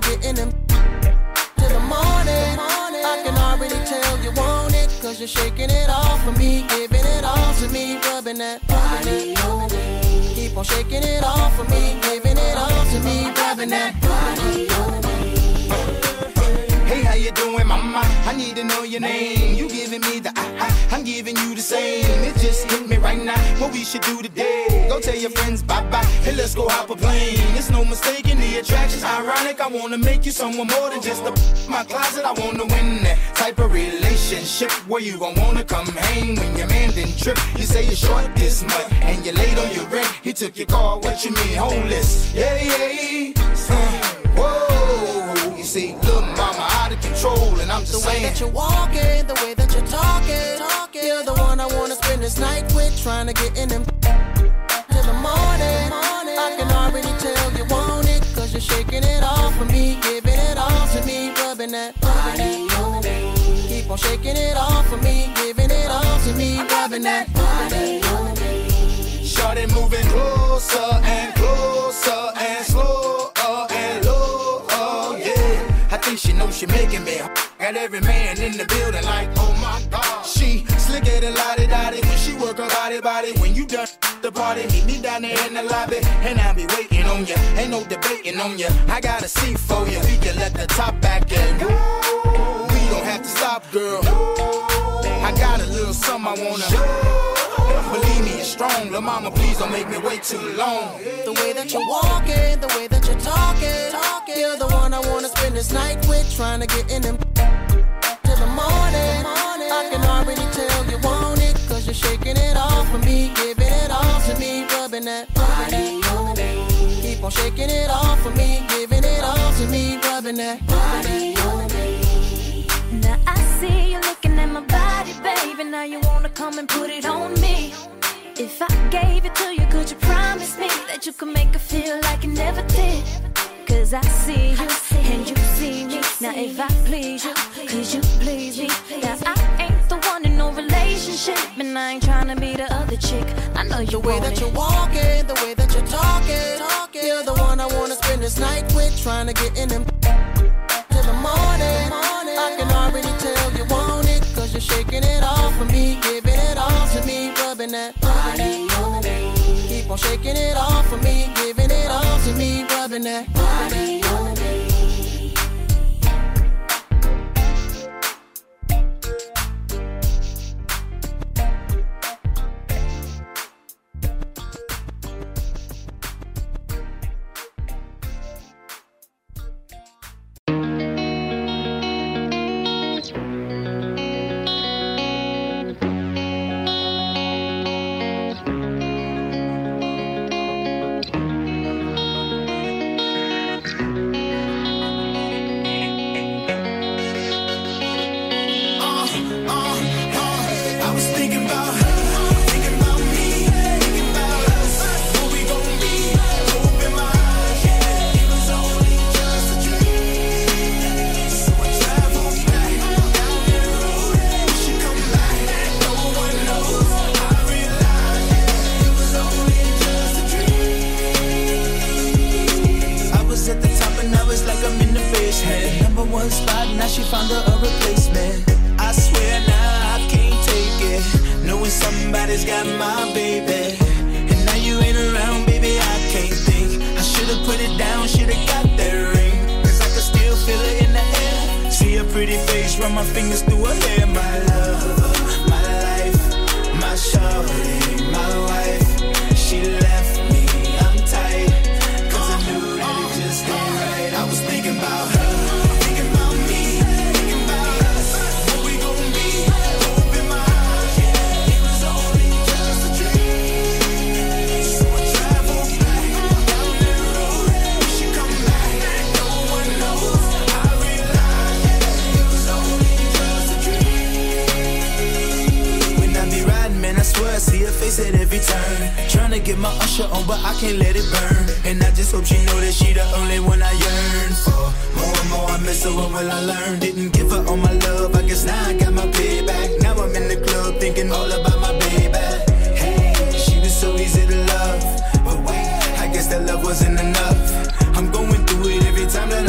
to get in them till the morning. I can already tell you want it, cause you're shaking it off for me, giving it all to me, rubbing that body. Keep on shaking it off for me, giving it all to me, rubbing that body. Hey, how you doing, mama? I need to know your name. You giving me the I, I, I'm giving you the same. We should do today? Go tell your friends bye bye. Hey, let's go hop a plane. It's no mistake in the attraction's ironic. I wanna make you someone more than just a my closet. I wanna win that type of relationship where you gon' wanna come hang when your man didn't trip. You say you're short this month and you're late on your rent. He took your car. What you mean homeless? Yeah, yeah. Uh, whoa. See, little mama out of control, and I'm The just way saying. that you're walking, the way that you're talking, talking. You're the one I wanna spend this night with, trying to get in them till the morning. I can already tell you want it, cause you're shaking it off for me, giving it all to me, rubbing that body on me. Keep on shaking it off for me, giving it all to me, rubbing that body on me. Shorty moving closer every man in the building like, oh my god. She slicker than lottie dottie when she work her body body. When you done the party. Meet me down there in the lobby, and I'll be waiting on you. Ain't no debating on you. I got a seat for you. We can let the top back in. We don't have to stop, girl. I got a little something I wanna. Believe me, it's strong. La mama, please don't make me wait too long. The way that you're walking, the way that you're talking, talking. You're the one I wanna spend this night with, trying to get in them. I can already tell you want it, cause you're shaking it off for me, giving it all to me, rubbing that body on me. Keep on shaking it off for me, giving it all to me, rubbing that body on me. Now I see you looking at my body, baby. Now you wanna come and put it on me. If I gave it to you, could you promise me that you could make it feel like you never did? Cause I see you and you see me. Now if I please you, could you please me? Now I ain't the one in no relationship, and I ain't trying to be the other chick. I know you The way that you're walking, the way that you're talking. You're the one I wanna spend this night with, trying to get in them till the morning. I can already tell you want it, cause you're shaking it off for me, giving it all to me, rubbing that body on me. Keep on shaking it off for me, giving it all me, rubbing that. body spot, now she found her a replacement. I swear now I can't take it. Knowing somebody's got my baby. And now you ain't around, baby, I can't think. I should've put it down, should've got that ring. Cause I can still feel it in the air. See her pretty face, run my fingers through her hair. My love, my life, my shawty, my wife. She turn. Trying to get my usher on, but I can't let it burn. And I just hope she know that she the only one I yearn for. More and more I miss her, what will I learn? Didn't give her all my love, I guess now I got my payback. Now I'm in the club thinking all about my baby. Hey, she was so easy to love. But wait, I guess that love wasn't enough. I'm going through it every time that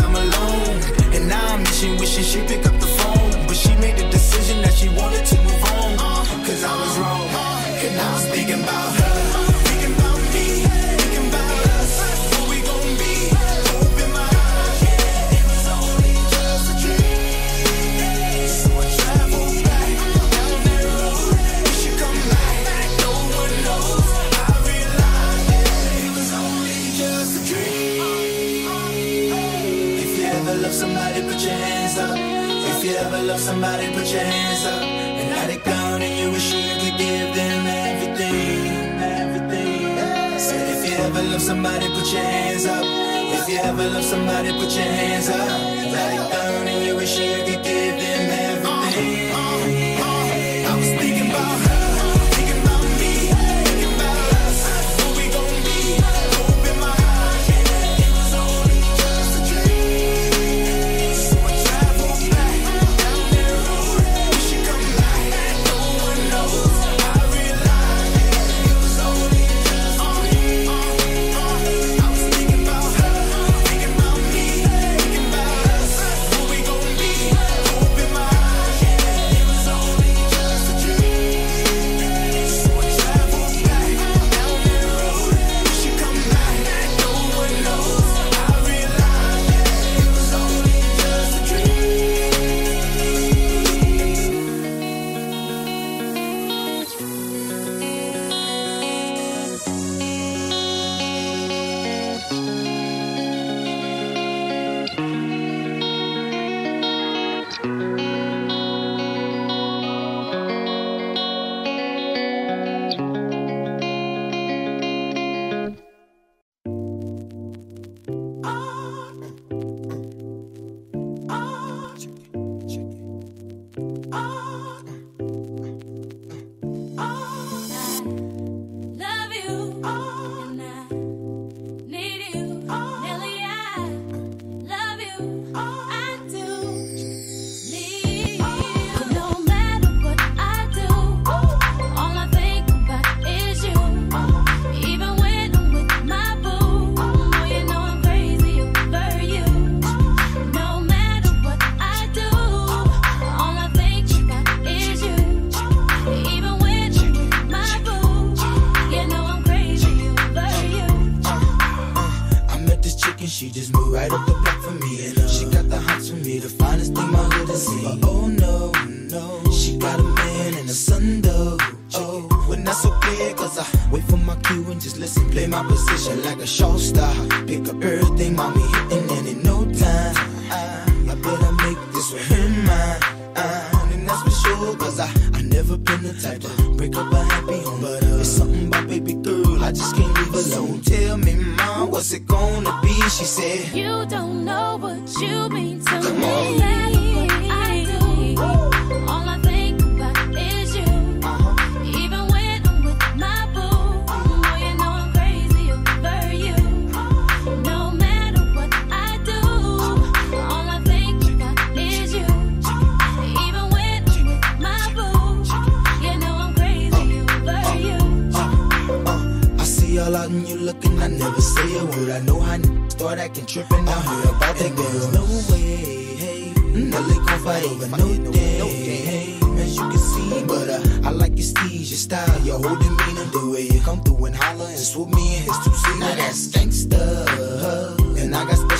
your hands up. If you ever love somebody, put your hands up. They gone and you wish you could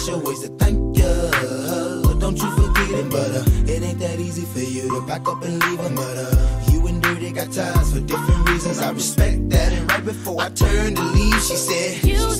your ways to thank you. But don't you forget it, but uh, it ain't that easy for you to back up and leave a mother. Uh, you and Dirty got ties for different reasons. I respect that. And right before I turned to leave, she said, You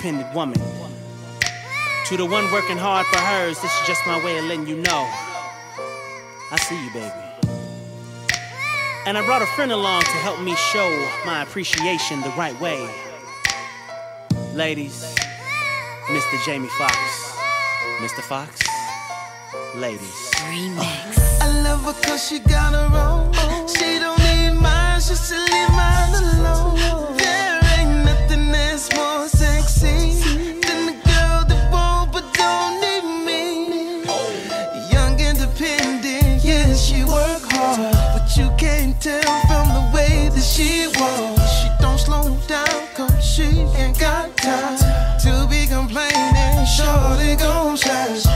independent woman. To the one working hard for hers, this is just my way of letting you know. I see you, baby. And I brought a friend along to help me show my appreciation the right way. Ladies, Mr. Jamie Foxx. Mr. Foxx, ladies. Remix. I love her cause she got her own. She don't need mine, she should leave mine alone. There ain't nothing that's more ain't got time to be complaining. Shorty gon' shine.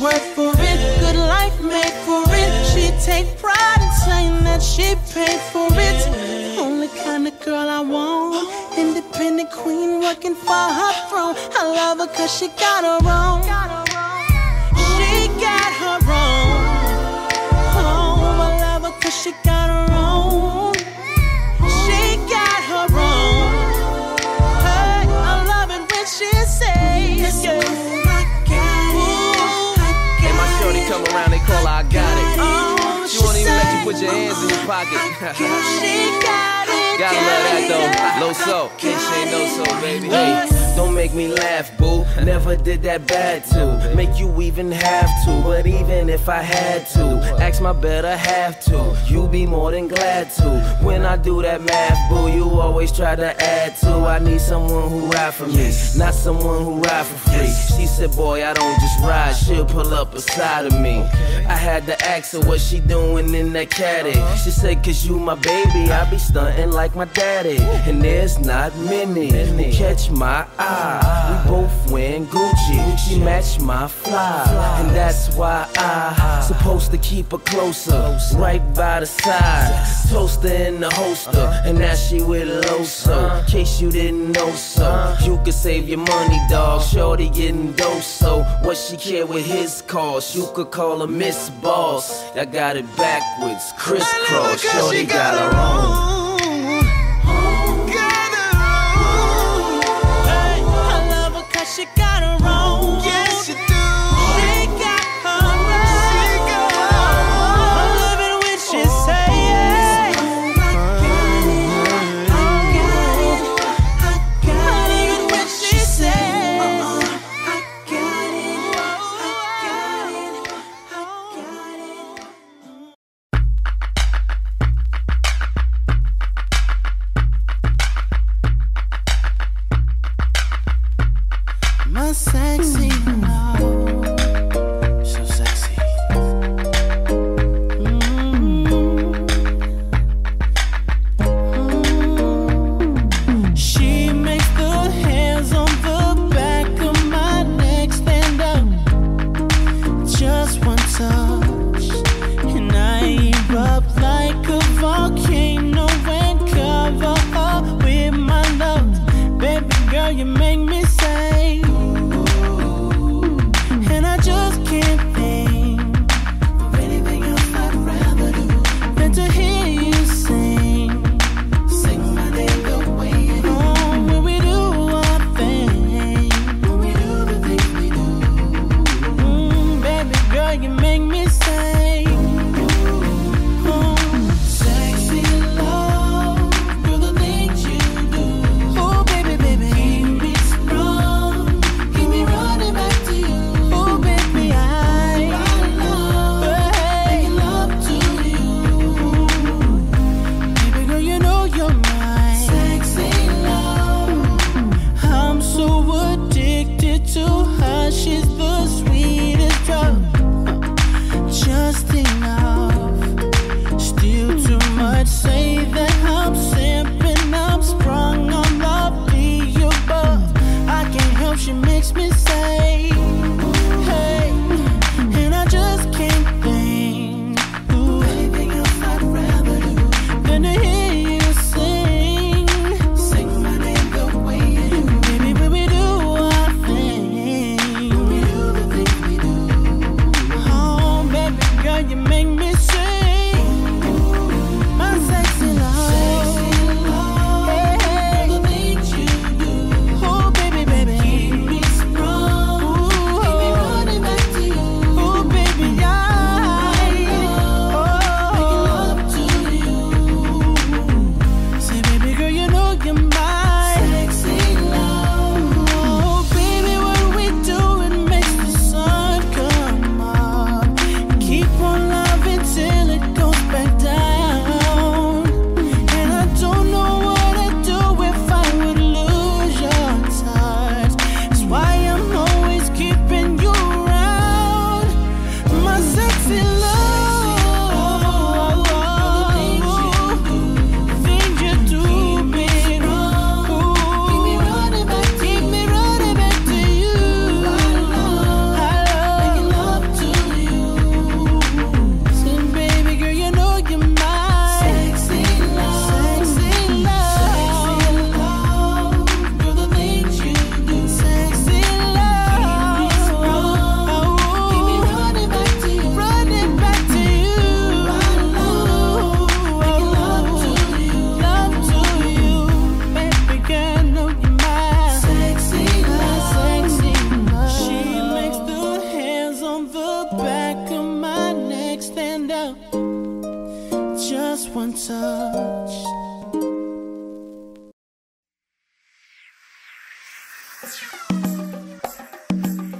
Worked for it, good life made for it. She take pride in saying that she paid for it. Only kind of girl I want, independent queen working for her throne. I love her cause she got her own. Won't even let you put your hands in your pocket. She got it. Gotta love that though. Low so, can't say no so, baby. Hey, don't make me laugh, boo. Never did that bad to make you even have to. But even if I had to, ask my better half to. You be more than glad to. When I do that math, boo, you always try to add to. I need someone who ride for me, not someone who ride for free. She said, boy, I don't just ride, she'll pull up beside of me. I had to ask her what she doing in that caddy. She said, cause you my baby, I be stunting like my daddy. And there's not many who catch my eye. We both wearing Gucci, she match my fly. And that's why I supposed to keep her closer, right by the side. Toaster in the holster, and now she with Loso. Case you didn't know so, you could save your money, dog. Shorty getting dose, so what she care with his cost? You could call her Miss Boss. I got it backwards, crisscross. Shorty got her own.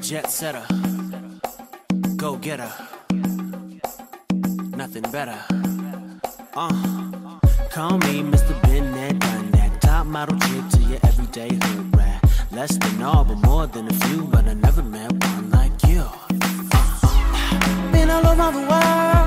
Jet setter, go getter, nothing better. Uh, call me Mr. Been that, that, top model chick to your everyday hood rat. Less than all, but more than a few, but I never met one like you. Uh, been all over the world.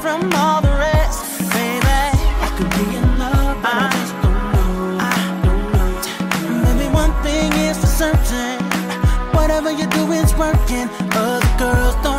from all the rest, baby. I could be in love, but I, I just don't know. I don't know. Maybe one thing is for certain, whatever you do, it's working. Other girls don't.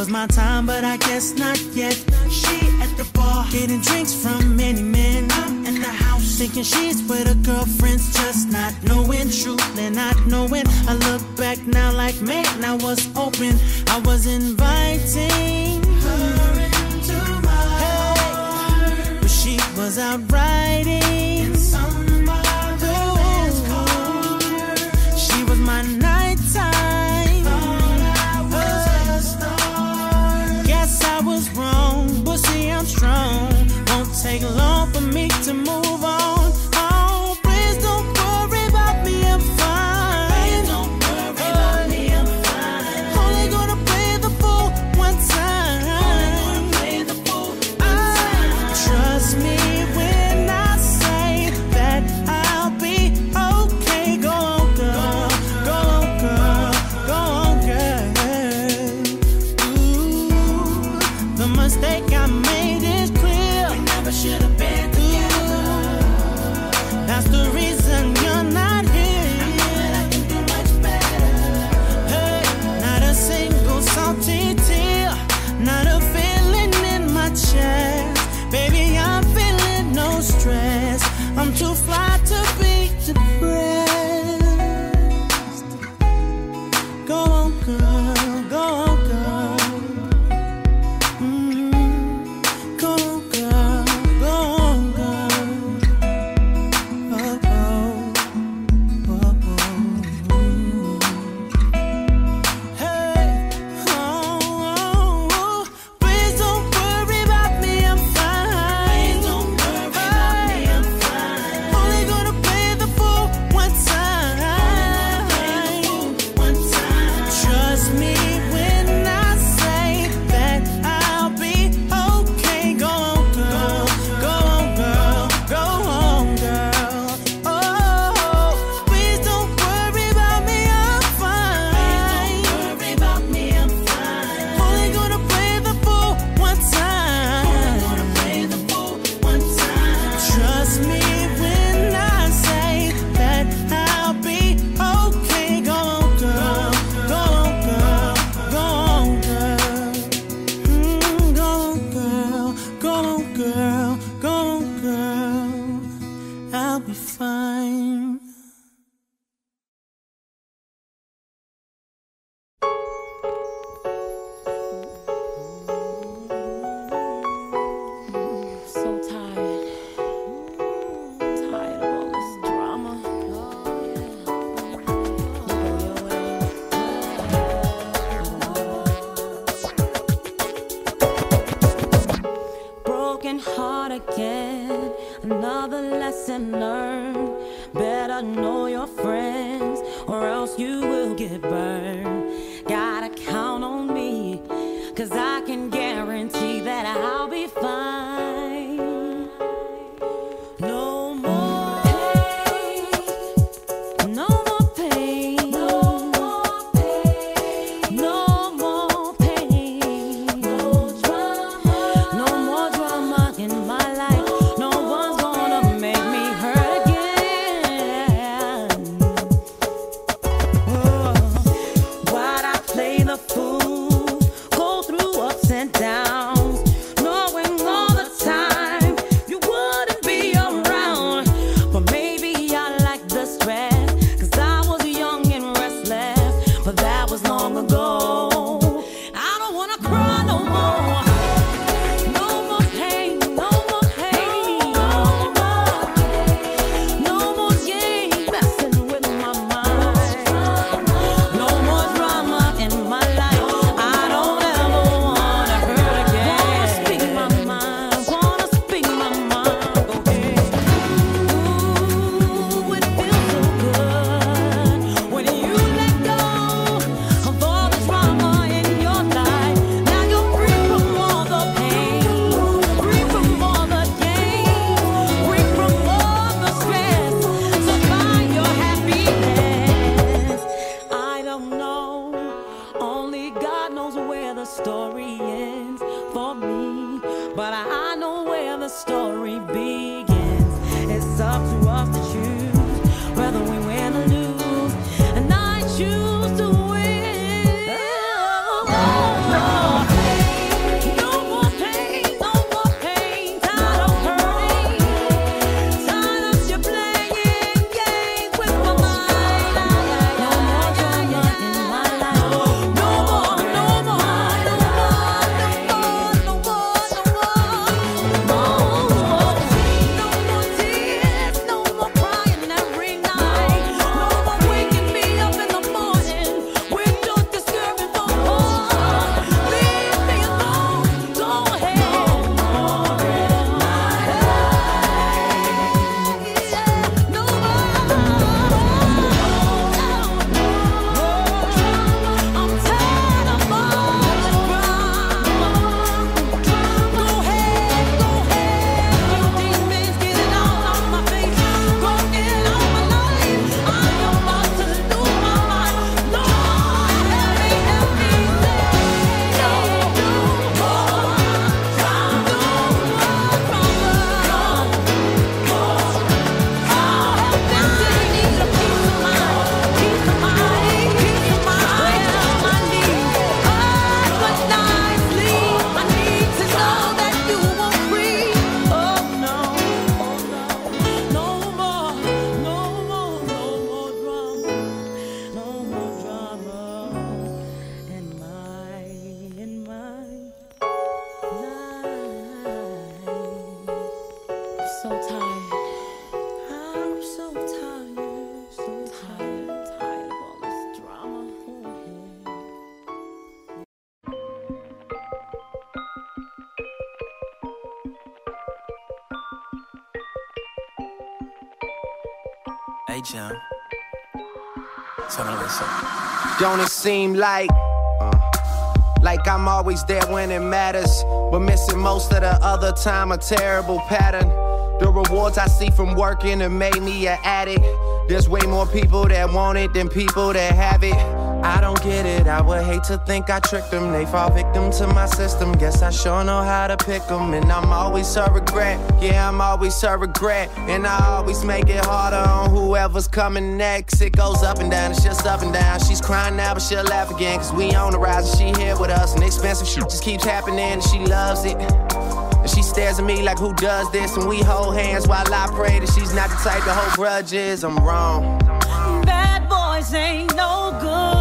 was my time, but I guess not yet. She at the bar, getting drinks from many men. I'm in the house, thinking she's with her girlfriends, just not knowing truth and not knowing. I look back now like, man, I was open. I was inviting her into my hey. but she was out riding. don't it seem like uh. like I'm always there when it matters, but missing most of the other time, a terrible pattern. The rewards I see from working have made me an addict. There's way more people that want it than people that have it. I don't get it, I would hate to think I tricked them. They fall victim to my system. Guess I sure know how to pick them. And I'm always her regret. Yeah, I'm always her regret. And I always make it harder on whoever's coming next. It goes up and down, it's just up and down. She's crying now, but she'll laugh again. Cause we on the rise and she here with us. And expensive shit just keeps happening and she loves it. And she stares at me like, who does this? And we hold hands while I pray that she's not the type to hold grudges. I'm wrong. Bad boys ain't no good.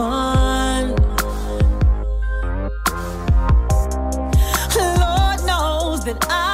fun. Lord knows that I.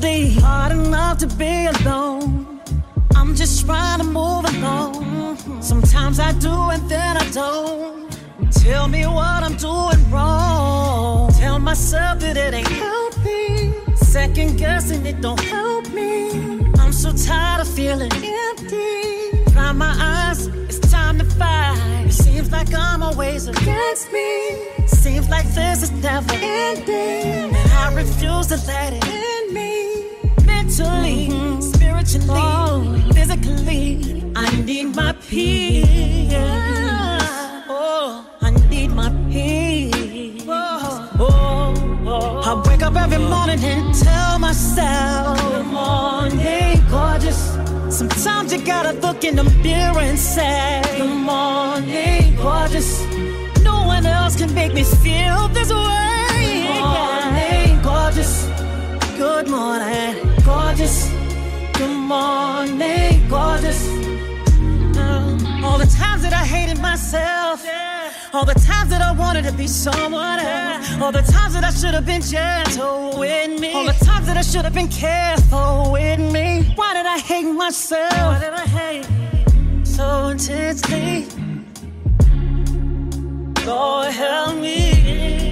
stay, hard enough to be alone. I'm just trying to move along. Sometimes I do and then I don't. Tell me what I'm doing wrong. Tell myself that it ain't helping. Second guessing it don't help me. I'm so tired of feeling empty. Dry my eyes, it's time to fight. It seems like I'm always against me. Seems like this is never ending. And I refuse to let it end. Mentally, spiritually, physically, I need my peace. Oh, I need my peace. Oh, oh. I wake up every morning and tell myself, Good morning, gorgeous. Sometimes you gotta look in the mirror and say, Good morning, gorgeous. No one else can make me feel this way. Good morning, gorgeous. Good morning, gorgeous. Good morning, gorgeous. Uh, all the times that I hated myself. Yeah. All the times that I wanted to be someone else. All the times that I should have been gentle with me. All the times that I should have been careful with me. Why did I hate myself? Why did I hate so intensely? Lord help me.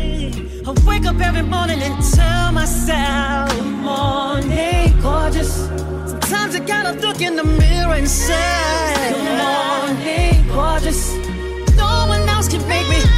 I wake up every morning and tell myself, Good morning gorgeous. Sometimes I gotta look in the mirror and say, Good morning gorgeous. No one else can make me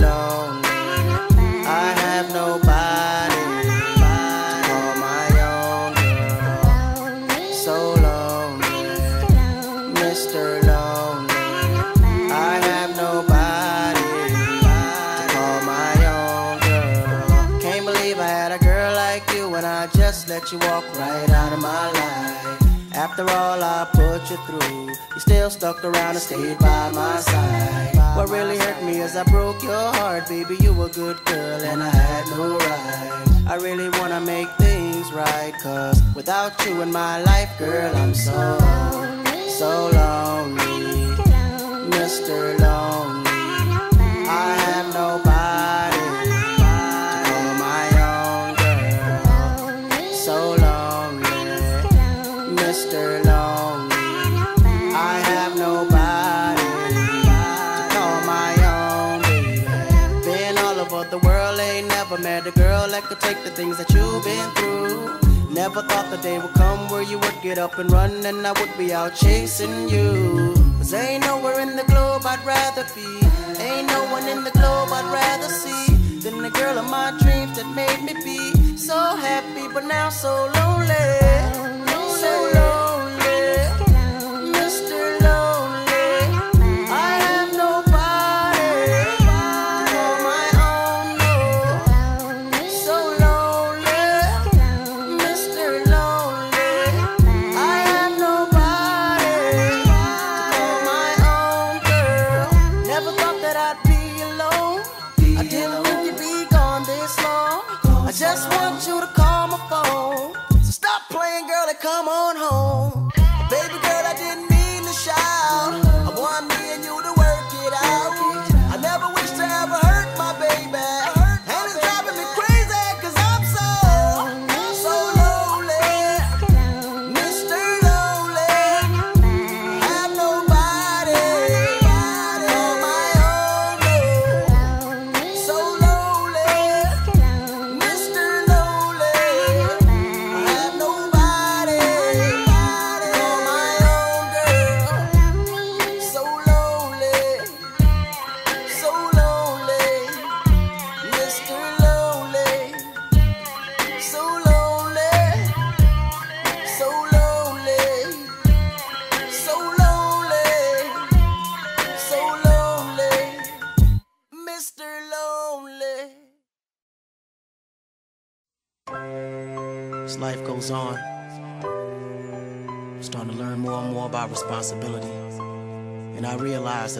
you through, you still stuck around and stayed by my side. What really hurt me is I broke your heart, baby. You were a good girl and I had no right. I really wanna make things right, cause without you in my life, girl, I'm so, so lonely. Mr. Lonely. I have nobody Never thought the day would come where you would get up and run and I would be out chasing you. Cause ain't nowhere in the globe I'd rather be. Ain't no one in the globe I'd rather see than the girl of my dreams that made me be so happy, but now so lonely.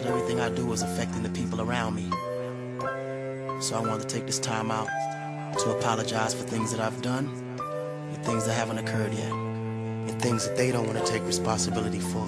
that everything I do is affecting the people around me. So I wanted to take this time out to apologize for things that I've done and things that haven't occurred yet and things that they don't want to take responsibility for.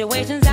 So